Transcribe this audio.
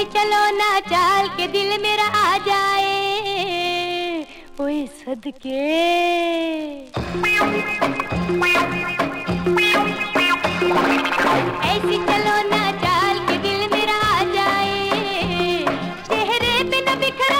से चलो ना चाल के दिल मेरा आ जाए। ओए सदके। ऐसी चलो ना चाल के दिल मेरा आ जाए। चेहरे पे ना बिखरा